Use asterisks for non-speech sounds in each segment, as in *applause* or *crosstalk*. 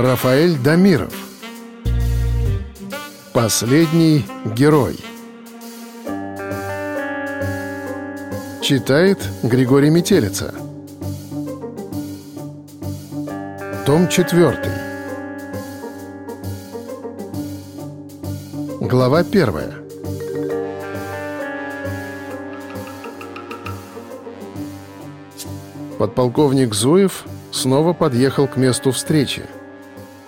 Рафаэль Дамиров. Последний герой. Читает Григорий Метелица. Том 4 Глава 1 Подполковник Зуев снова подъехал к месту встречи.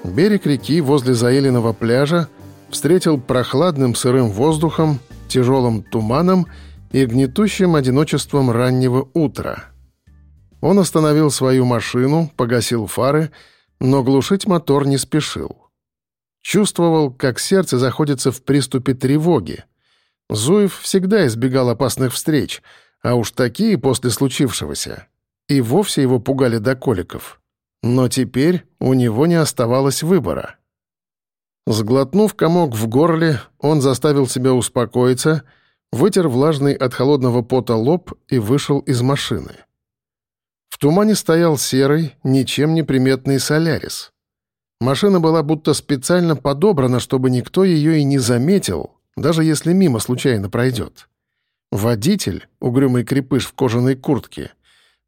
Берег реки возле заеленного пляжа встретил прохладным сырым воздухом, тяжелым туманом и гнетущим одиночеством раннего утра. Он остановил свою машину, погасил фары, но глушить мотор не спешил. Чувствовал, как сердце заходится в приступе тревоги. Зуев всегда избегал опасных встреч, а уж такие после случившегося и вовсе его пугали до коликов. Но теперь у него не оставалось выбора. Сглотнув комок в горле, он заставил себя успокоиться, вытер влажный от холодного пота лоб и вышел из машины. В тумане стоял серый, ничем не приметный солярис. Машина была будто специально подобрана, чтобы никто ее и не заметил, даже если мимо случайно пройдет. Водитель, угрюмый крепыш в кожаной куртке,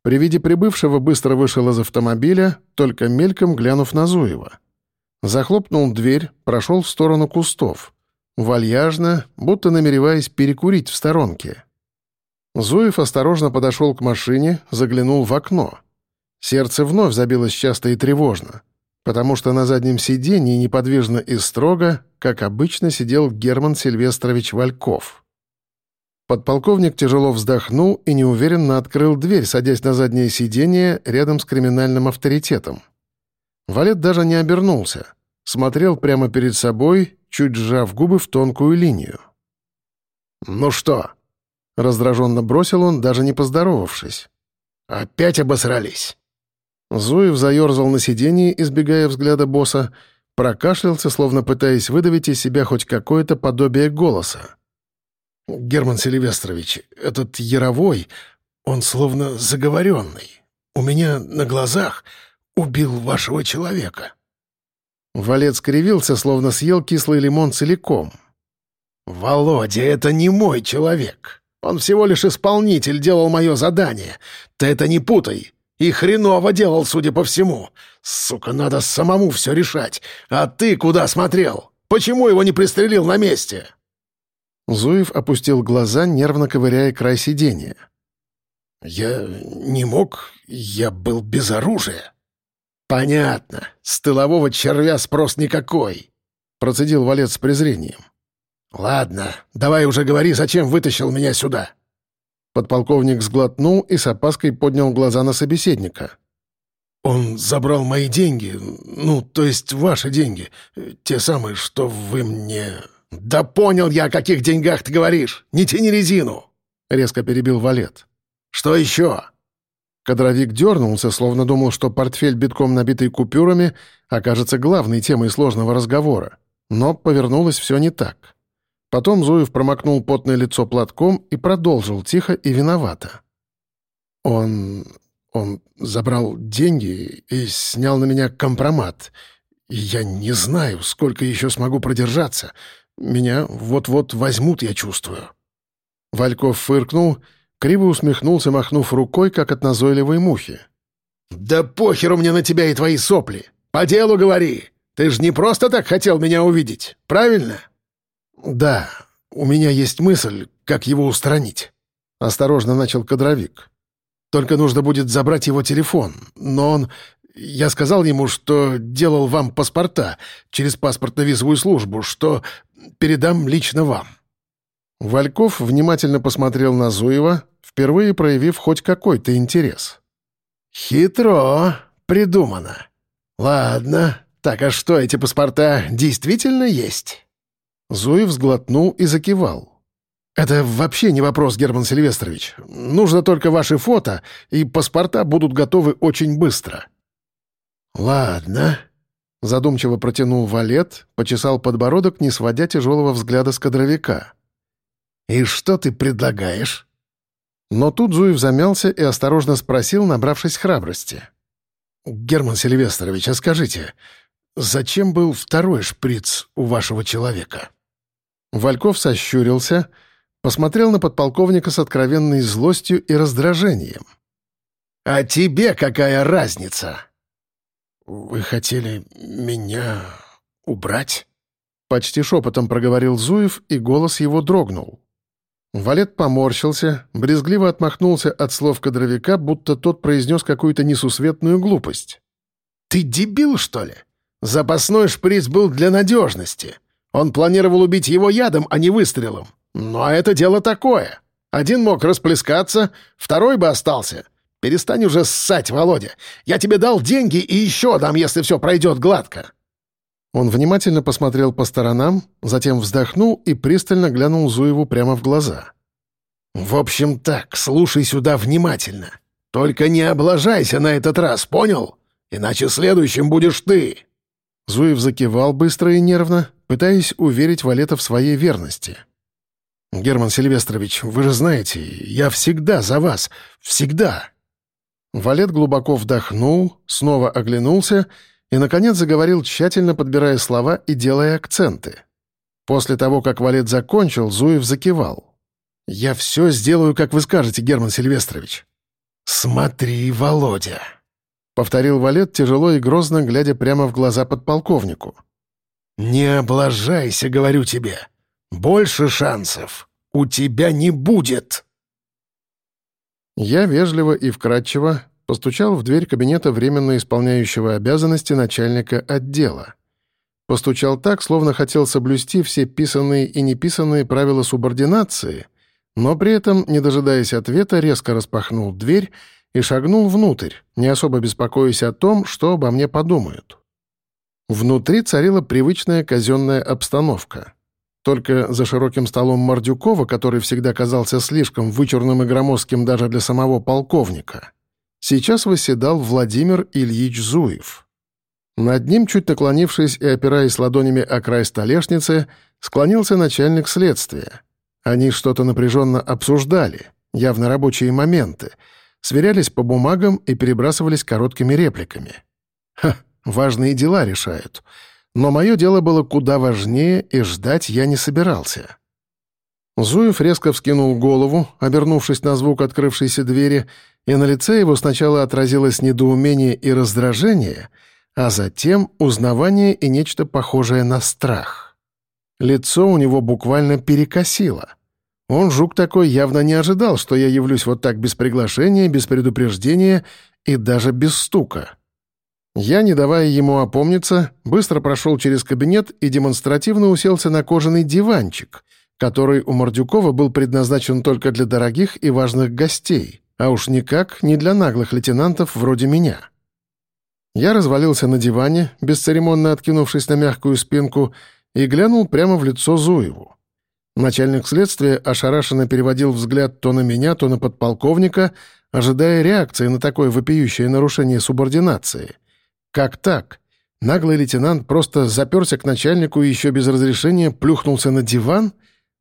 при виде прибывшего быстро вышел из автомобиля, только мельком глянув на Зуева. Захлопнул дверь, прошел в сторону кустов. Вальяжно, будто намереваясь перекурить в сторонке. Зуев осторожно подошел к машине, заглянул в окно. Сердце вновь забилось часто и тревожно, потому что на заднем сиденье неподвижно и строго, как обычно, сидел Герман Сильвестрович Вальков. Подполковник тяжело вздохнул и неуверенно открыл дверь, садясь на заднее сиденье рядом с криминальным авторитетом. Валет даже не обернулся. Смотрел прямо перед собой, чуть сжав губы в тонкую линию. «Ну что?» — раздраженно бросил он, даже не поздоровавшись. «Опять обосрались!» Зуев заерзал на сиденье, избегая взгляда босса, прокашлялся, словно пытаясь выдавить из себя хоть какое-то подобие голоса. «Герман Селивестрович, этот Яровой, он словно заговоренный. У меня на глазах убил вашего человека». Валет скривился, словно съел кислый лимон целиком. «Володя, это не мой человек. Он всего лишь исполнитель, делал мое задание. Ты это не путай. И хреново делал, судя по всему. Сука, надо самому все решать. А ты куда смотрел? Почему его не пристрелил на месте?» Зуев опустил глаза, нервно ковыряя край сиденья. «Я не мог, я был без оружия». «Понятно. С тылового червя спрос никакой», — процедил Валет с презрением. «Ладно, давай уже говори, зачем вытащил меня сюда». Подполковник сглотнул и с опаской поднял глаза на собеседника. «Он забрал мои деньги, ну, то есть ваши деньги, те самые, что вы мне «Да понял я, о каких деньгах ты говоришь! Не тяни резину!» — резко перебил Валет. «Что еще?» Кадровик дернулся, словно думал, что портфель, битком набитый купюрами, окажется главной темой сложного разговора. Но повернулось все не так. Потом Зуев промокнул потное лицо платком и продолжил тихо и виновато. «Он... он забрал деньги и снял на меня компромат. я не знаю, сколько еще смогу продержаться. Меня вот-вот возьмут, я чувствую». Вальков фыркнул, криво усмехнулся, махнув рукой, как от назойливой мухи. «Да похеру мне на тебя и твои сопли! По делу говори! Ты же не просто так хотел меня увидеть, правильно?» «Да, у меня есть мысль, как его устранить», — осторожно начал кадровик. «Только нужно будет забрать его телефон, но он я сказал ему, что делал вам паспорта через паспортно-визовую службу, что передам лично вам». Вальков внимательно посмотрел на Зуева, впервые проявив хоть какой-то интерес. «Хитро придумано. Ладно, так а что, эти паспорта действительно есть?» Зуев сглотнул и закивал. «Это вообще не вопрос, Герман Сильвестрович. Нужно только ваши фото, и паспорта будут готовы очень быстро. «Ладно», — задумчиво протянул валет, почесал подбородок, не сводя тяжелого взгляда с кадровика. «И что ты предлагаешь?» Но тут Зуев замялся и осторожно спросил, набравшись храбрости. «Герман Сильвестрович, а скажите, зачем был второй шприц у вашего человека?» Вальков сощурился, посмотрел на подполковника с откровенной злостью и раздражением. «А тебе какая разница?» «Вы хотели меня убрать?» Почти шепотом проговорил Зуев, и голос его дрогнул. Валет поморщился, брезгливо отмахнулся от слов кадровика, будто тот произнес какую-то несусветную глупость. «Ты дебил, что ли? Запасной шприц был для надежности. Он планировал убить его ядом, а не выстрелом. Но это дело такое. Один мог расплескаться, второй бы остался. Перестань уже ссать, Володя. Я тебе дал деньги и еще дам, если все пройдет гладко». Он внимательно посмотрел по сторонам, затем вздохнул и пристально глянул Зуеву прямо в глаза. «В общем так, слушай сюда внимательно. Только не облажайся на этот раз, понял? Иначе следующим будешь ты». Зуев закивал быстро и нервно, пытаясь уверить Валета в своей верности. «Герман Сильвестрович, вы же знаете, я всегда за вас, всегда!» Валет глубоко вдохнул, снова оглянулся и, наконец, заговорил, тщательно подбирая слова и делая акценты. После того, как Валет закончил, Зуев закивал. «Я все сделаю, как вы скажете, Герман Сильвестрович». «Смотри, Володя», — повторил Валет, тяжело и грозно, глядя прямо в глаза подполковнику. «Не облажайся, говорю тебе. Больше шансов у тебя не будет». Я вежливо и вкратчиво Постучал в дверь кабинета временно исполняющего обязанности начальника отдела. Постучал так, словно хотел соблюсти все писанные и неписанные правила субординации, но при этом, не дожидаясь ответа, резко распахнул дверь и шагнул внутрь, не особо беспокоясь о том, что обо мне подумают. Внутри царила привычная казенная обстановка. Только за широким столом Мордюкова, который всегда казался слишком вычурным и громоздким даже для самого полковника — сейчас восседал Владимир Ильич Зуев. Над ним, чуть наклонившись и опираясь ладонями о край столешницы, склонился начальник следствия. Они что-то напряженно обсуждали, явно рабочие моменты, сверялись по бумагам и перебрасывались короткими репликами. Ха, важные дела решают. Но мое дело было куда важнее, и ждать я не собирался. Зуев резко вскинул голову, обернувшись на звук открывшейся двери, и на лице его сначала отразилось недоумение и раздражение, а затем узнавание и нечто похожее на страх. Лицо у него буквально перекосило. Он, жук такой, явно не ожидал, что я явлюсь вот так без приглашения, без предупреждения и даже без стука. Я, не давая ему опомниться, быстро прошел через кабинет и демонстративно уселся на кожаный диванчик, который у Мордюкова был предназначен только для дорогих и важных гостей а уж никак не для наглых лейтенантов вроде меня. Я развалился на диване, бесцеремонно откинувшись на мягкую спинку, и глянул прямо в лицо Зуеву. Начальник следствия ошарашенно переводил взгляд то на меня, то на подполковника, ожидая реакции на такое вопиющее нарушение субординации. Как так? Наглый лейтенант просто заперся к начальнику и еще без разрешения плюхнулся на диван?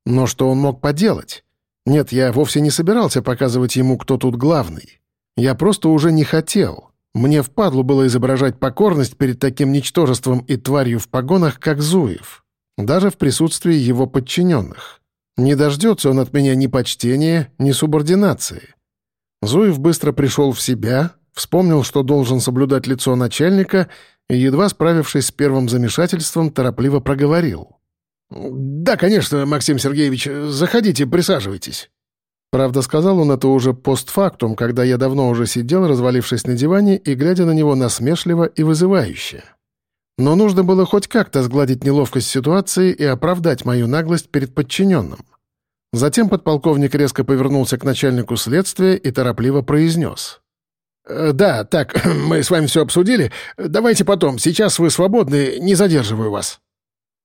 Но что он мог поделать? Нет, я вовсе не собирался показывать ему, кто тут главный. Я просто уже не хотел. Мне впадло было изображать покорность перед таким ничтожеством и тварью в погонах, как Зуев. Даже в присутствии его подчиненных. Не дождется он от меня ни почтения, ни субординации. Зуев быстро пришел в себя, вспомнил, что должен соблюдать лицо начальника, и, едва справившись с первым замешательством, торопливо проговорил. «Да, конечно, Максим Сергеевич, заходите, присаживайтесь». Правда, сказал он это уже постфактум, когда я давно уже сидел, развалившись на диване и глядя на него насмешливо и вызывающе. Но нужно было хоть как-то сгладить неловкость ситуации и оправдать мою наглость перед подчиненным. Затем подполковник резко повернулся к начальнику следствия и торопливо произнес. «Э, «Да, так, *clears throat* мы с вами все обсудили. Давайте потом. Сейчас вы свободны, не задерживаю вас».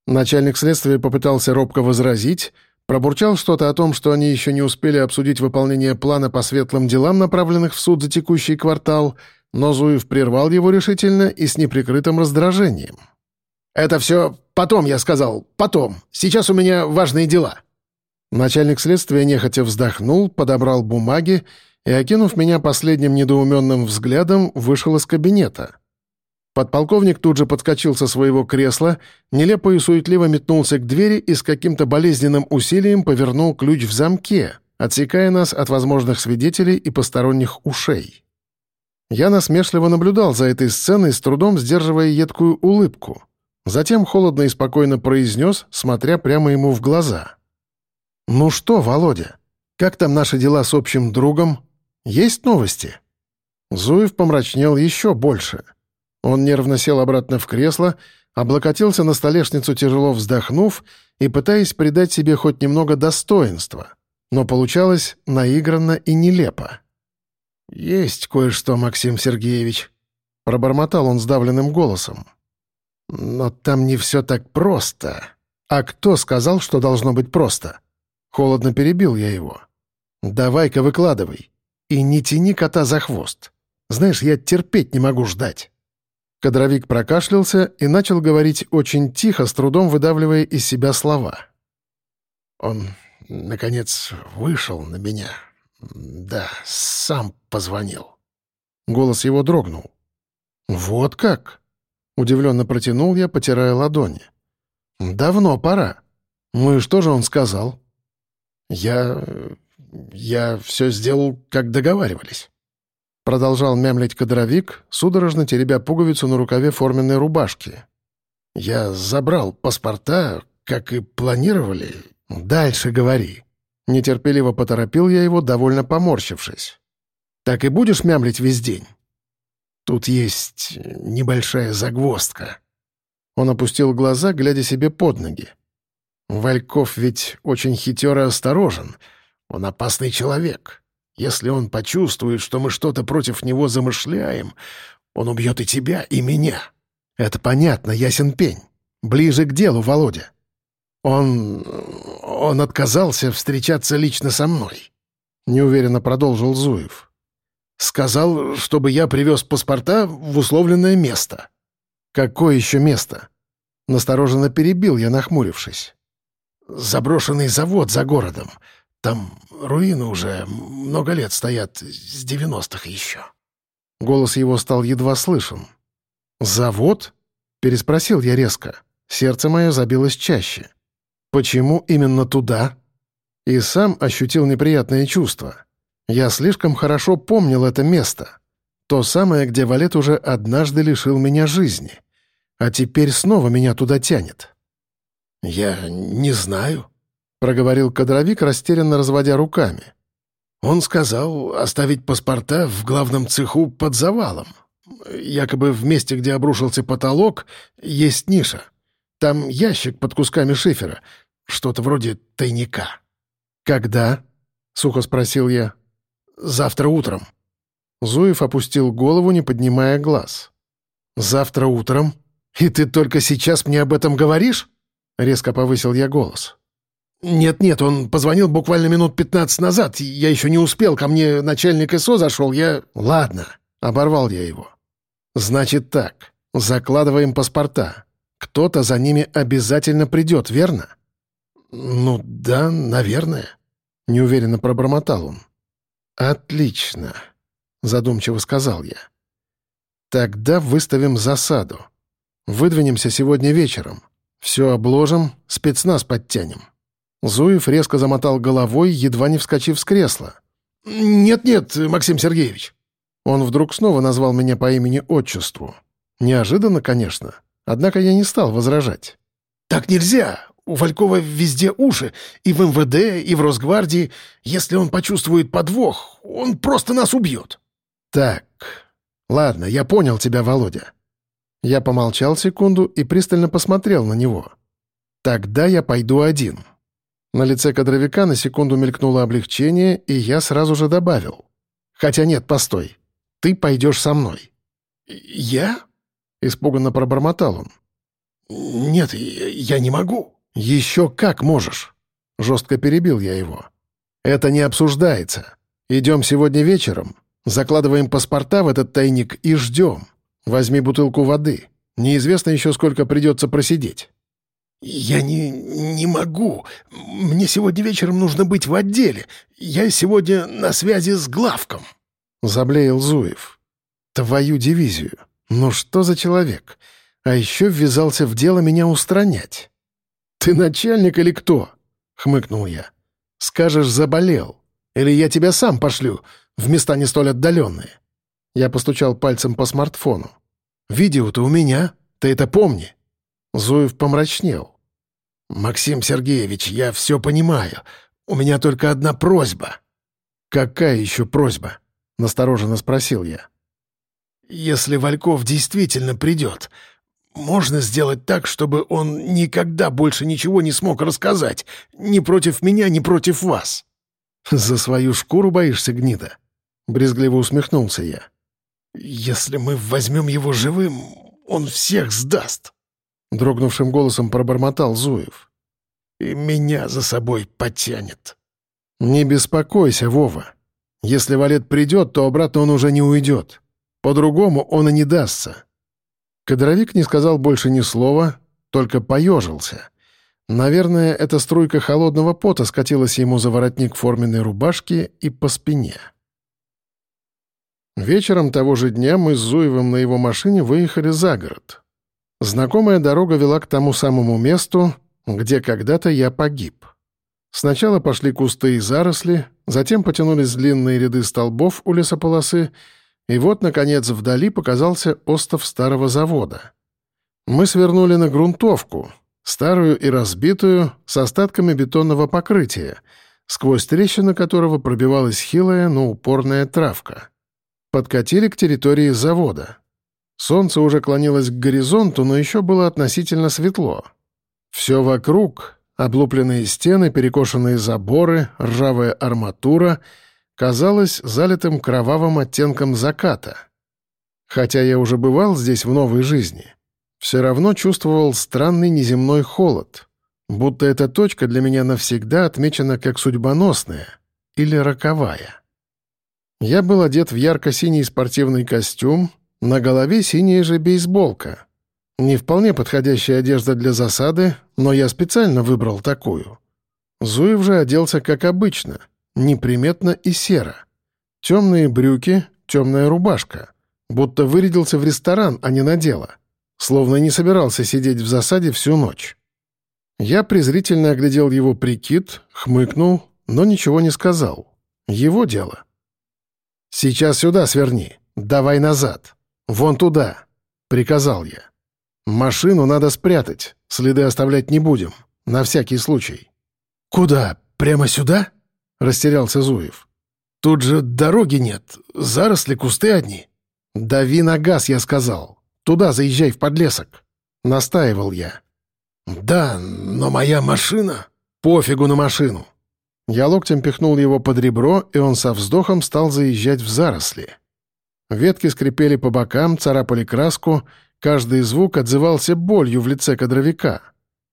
Начальник следствия попытался робко возразить, пробурчал что-то о том, что они еще не успели обсудить выполнение плана по светлым делам, направленных в суд за текущий квартал, но Зуев прервал его решительно и с неприкрытым раздражением. «Это все потом, я сказал, потом. Сейчас у меня важные дела». Начальник следствия нехотя вздохнул, подобрал бумаги и, окинув меня последним недоуменным взглядом, вышел из кабинета. Подполковник тут же подскочил со своего кресла, нелепо и суетливо метнулся к двери и с каким-то болезненным усилием повернул ключ в замке, отсекая нас от возможных свидетелей и посторонних ушей. Я насмешливо наблюдал за этой сценой, с трудом сдерживая едкую улыбку. Затем холодно и спокойно произнес, смотря прямо ему в глаза. «Ну что, Володя, как там наши дела с общим другом? Есть новости?» Зуев помрачнел еще больше — он нервно сел обратно в кресло, облокотился на столешницу, тяжело вздохнув и пытаясь придать себе хоть немного достоинства. Но получалось наигранно и нелепо. «Есть кое-что, Максим Сергеевич», — пробормотал он сдавленным голосом. «Но там не все так просто. А кто сказал, что должно быть просто?» Холодно перебил я его. «Давай-ка выкладывай. И не тяни кота за хвост. Знаешь, я терпеть не могу ждать». Кадровик прокашлялся и начал говорить очень тихо, с трудом выдавливая из себя слова. «Он, наконец, вышел на меня. Да, сам позвонил». Голос его дрогнул. «Вот как?» — удивленно протянул я, потирая ладони. «Давно пора. Ну и что же он сказал?» «Я... я все сделал, как договаривались». Продолжал мямлить кадровик, судорожно теребя пуговицу на рукаве форменной рубашки. «Я забрал паспорта, как и планировали. Дальше говори». Нетерпеливо поторопил я его, довольно поморщившись. «Так и будешь мямлить весь день?» «Тут есть небольшая загвоздка». Он опустил глаза, глядя себе под ноги. «Вальков ведь очень хитер и осторожен. Он опасный человек. Если он почувствует, что мы что-то против него замышляем, он убьет и тебя, и меня. Это понятно, ясен пень. Ближе к делу, Володя. Он... он отказался встречаться лично со мной. Неуверенно продолжил Зуев. Сказал, чтобы я привез паспорта в условленное место. Какое еще место? Настороженно перебил я, нахмурившись. Заброшенный завод за городом. Там руины уже много лет стоят, с девяностых еще». Голос его стал едва слышен. «Завод?» — переспросил я резко. Сердце мое забилось чаще. «Почему именно туда?» И сам ощутил неприятное чувство. Я слишком хорошо помнил это место. То самое, где Валет уже однажды лишил меня жизни. А теперь снова меня туда тянет. «Я не знаю», — проговорил кадровик, растерянно разводя руками. «Он сказал оставить паспорта в главном цеху под завалом. Якобы в месте, где обрушился потолок, есть ниша. Там ящик под кусками шифера, что-то вроде тайника». «Когда?» — сухо спросил я. «Завтра утром». Зуев опустил голову, не поднимая глаз. «Завтра утром? И ты только сейчас мне об этом говоришь?» Резко повысил я голос. «Нет-нет, он позвонил буквально минут пятнадцать назад. Я еще не успел, ко мне начальник СО зашел, я...» «Ладно», — оборвал я его. «Значит так, закладываем паспорта. Кто-то за ними обязательно придет, верно?» «Ну да, наверное», — неуверенно пробормотал он. «Отлично», — задумчиво сказал я. «Тогда выставим засаду. Выдвинемся сегодня вечером. Все обложим, спецназ подтянем». Зуев резко замотал головой, едва не вскочив с кресла. «Нет-нет, Максим Сергеевич». Он вдруг снова назвал меня по имени-отчеству. Неожиданно, конечно, однако я не стал возражать. «Так нельзя! У Валькова везде уши, и в МВД, и в Росгвардии. Если он почувствует подвох, он просто нас убьет». «Так, ладно, я понял тебя, Володя». Я помолчал секунду и пристально посмотрел на него. «Тогда я пойду один». На лице кадровика на секунду мелькнуло облегчение, и я сразу же добавил. «Хотя нет, постой. Ты пойдешь со мной». «Я?» — испуганно пробормотал он. «Нет, я не могу». «Еще как можешь?» — жестко перебил я его. «Это не обсуждается. Идем сегодня вечером, закладываем паспорта в этот тайник и ждем. Возьми бутылку воды. Неизвестно еще, сколько придется просидеть». «Я не... не могу. Мне сегодня вечером нужно быть в отделе. Я сегодня на связи с главком», — заблеял Зуев. «Твою дивизию. Ну что за человек? А еще ввязался в дело меня устранять. «Ты начальник или кто?» — хмыкнул я. «Скажешь, заболел. Или я тебя сам пошлю в места не столь отдаленные». Я постучал пальцем по смартфону. «Видео-то у меня. Ты это помни». Зуев помрачнел. «Максим Сергеевич, я все понимаю. У меня только одна просьба». «Какая еще просьба?» — настороженно спросил я. «Если Вальков действительно придет, можно сделать так, чтобы он никогда больше ничего не смог рассказать. Ни против меня, ни против вас». «За свою шкуру боишься, гнида?» — брезгливо усмехнулся я. «Если мы возьмем его живым, он всех сдаст», — дрогнувшим голосом пробормотал Зуев. «И меня за собой потянет». «Не беспокойся, Вова. Если Валет придет, то обратно он уже не уйдет. По-другому он и не дастся». Кадровик не сказал больше ни слова, только поежился. Наверное, эта струйка холодного пота скатилась ему за воротник форменной рубашки и по спине. Вечером того же дня мы с Зуевым на его машине выехали за город. Знакомая дорога вела к тому самому месту, где когда-то я погиб. Сначала пошли кусты и заросли, затем потянулись длинные ряды столбов у лесополосы, и вот, наконец, вдали показался остов старого завода. Мы свернули на грунтовку, старую и разбитую, с остатками бетонного покрытия, сквозь трещины которого пробивалась хилая, но упорная травка. Подкатили к территории завода. Солнце уже клонилось к горизонту, но еще было относительно светло. Все вокруг — облупленные стены, перекошенные заборы, ржавая арматура — казалось залитым кровавым оттенком заката. Хотя я уже бывал здесь в новой жизни, все равно чувствовал странный неземной холод, будто эта точка для меня навсегда отмечена как судьбоносная или роковая. Я был одет в ярко-синий спортивный костюм, на голове синяя же бейсболка. Не вполне подходящая одежда для засады, но я специально выбрал такую. Зуев же оделся как обычно — неприметно и серо. Темные брюки, темная рубашка. Будто вырядился в ресторан, а не на дело. Словно не собирался сидеть в засаде всю ночь. Я презрительно оглядел его прикид, хмыкнул, но ничего не сказал. Его дело. «Сейчас сюда сверни. Давай назад. Вон туда», — приказал я. «Машину надо спрятать. Следы оставлять не будем. На всякий случай». «Куда? Прямо сюда?» — растерялся Зуев. «Тут же дороги нет, заросли, кусты одни». «Дави на газ», — я сказал. «Туда заезжай в подлесок». Настаивал я. «Да, но моя машина...» «Пофигу на машину». Я локтем пихнул его под ребро, и он со вздохом стал заезжать в заросли. Ветки скрипели по бокам, царапали краску, каждый звук отзывался болью в лице кадровика.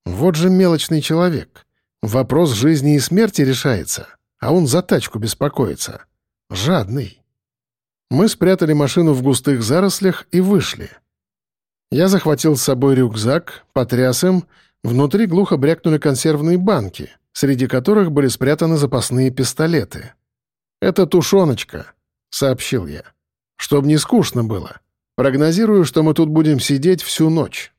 Вот же мелочный человек. Вопрос жизни и смерти решается а он за тачку беспокоится. Жадный. Мы спрятали машину в густых зарослях и вышли. Я захватил с собой рюкзак, потряс им, внутри глухо брякнули консервные банки, среди которых были спрятаны запасные пистолеты. «Это тушеночка», — сообщил я. «Чтоб не скучно было. Прогнозирую, что мы тут будем сидеть всю ночь».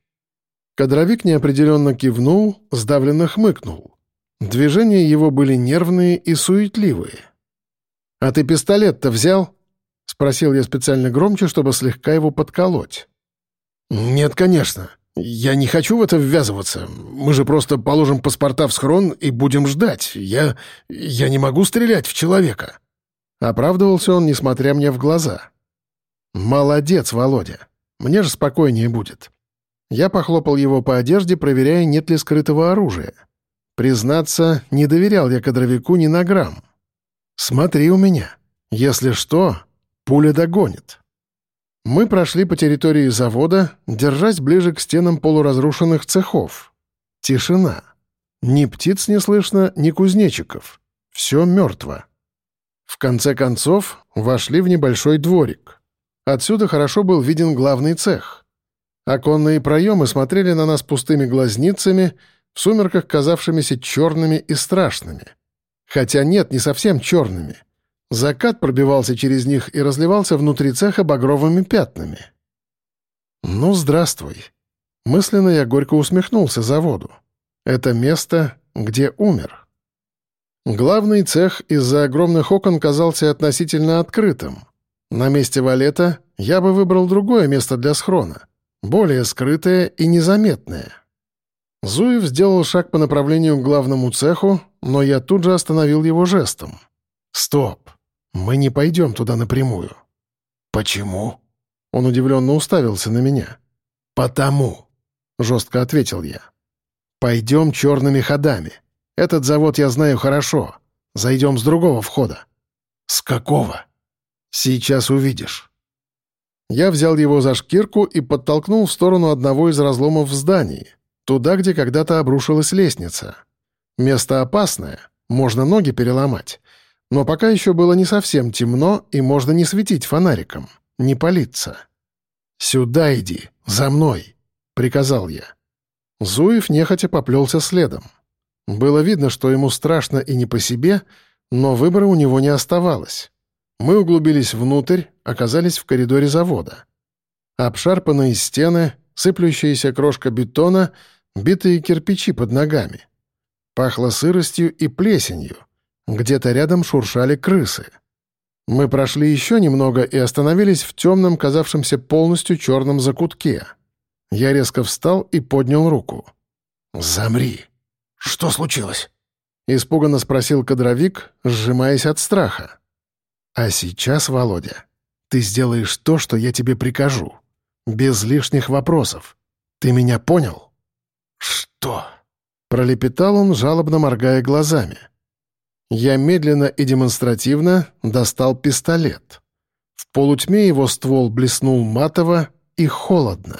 Кадровик неопределенно кивнул, сдавленно хмыкнул. Движения его были нервные и суетливые. «А ты пистолет-то взял?» — спросил я специально громче, чтобы слегка его подколоть. «Нет, конечно. Я не хочу в это ввязываться. Мы же просто положим паспорта в схрон и будем ждать. Я... я не могу стрелять в человека». Оправдывался он, несмотря мне в глаза. «Молодец, Володя. Мне же спокойнее будет». Я похлопал его по одежде, проверяя, нет ли скрытого оружия. Признаться, не доверял я кадровику ни на грамм. «Смотри у меня. Если что, пуля догонит». Мы прошли по территории завода, держась ближе к стенам полуразрушенных цехов. Тишина. Ни птиц не слышно, ни кузнечиков. Все мертво. В конце концов, вошли в небольшой дворик. Отсюда хорошо был виден главный цех. Оконные проемы смотрели на нас пустыми глазницами — в сумерках казавшимися черными и страшными. Хотя нет, не совсем черными. Закат пробивался через них и разливался внутри цеха багровыми пятнами. «Ну, здравствуй». Мысленно я горько усмехнулся заводу. Это место, где умер. Главный цех из-за огромных окон казался относительно открытым. На месте валета я бы выбрал другое место для схрона, более скрытое и незаметное. Зуев сделал шаг по направлению к главному цеху, но я тут же остановил его жестом. «Стоп! Мы не пойдем туда напрямую». «Почему?» Он удивленно уставился на меня. «Потому», — жестко ответил я. «Пойдем черными ходами. Этот завод я знаю хорошо. Зайдем с другого входа». «С какого?» «Сейчас увидишь». Я взял его за шкирку и подтолкнул в сторону одного из разломов в здании, туда, где когда-то обрушилась лестница. Место опасное, можно ноги переломать, но пока еще было не совсем темно и можно не светить фонариком, не палиться. «Сюда иди, за мной!» — приказал я. Зуев нехотя поплелся следом. Было видно, что ему страшно и не по себе, но выбора у него не оставалось. Мы углубились внутрь, оказались в коридоре завода. Обшарпанные стены, сыплющаяся крошка бетона, битые кирпичи под ногами. Пахло сыростью и плесенью. Где-то рядом шуршали крысы. Мы прошли еще немного и остановились в темном, казавшемся полностью черном закутке. Я резко встал и поднял руку. «Замри! Что случилось?» — испуганно спросил кадровик, сжимаясь от страха. «А сейчас, Володя, ты сделаешь то, что я тебе прикажу. Без лишних вопросов. Ты меня понял?» «Что?» — пролепетал он, жалобно моргая глазами. Я медленно и демонстративно достал пистолет. В полутьме его ствол блеснул матово и холодно.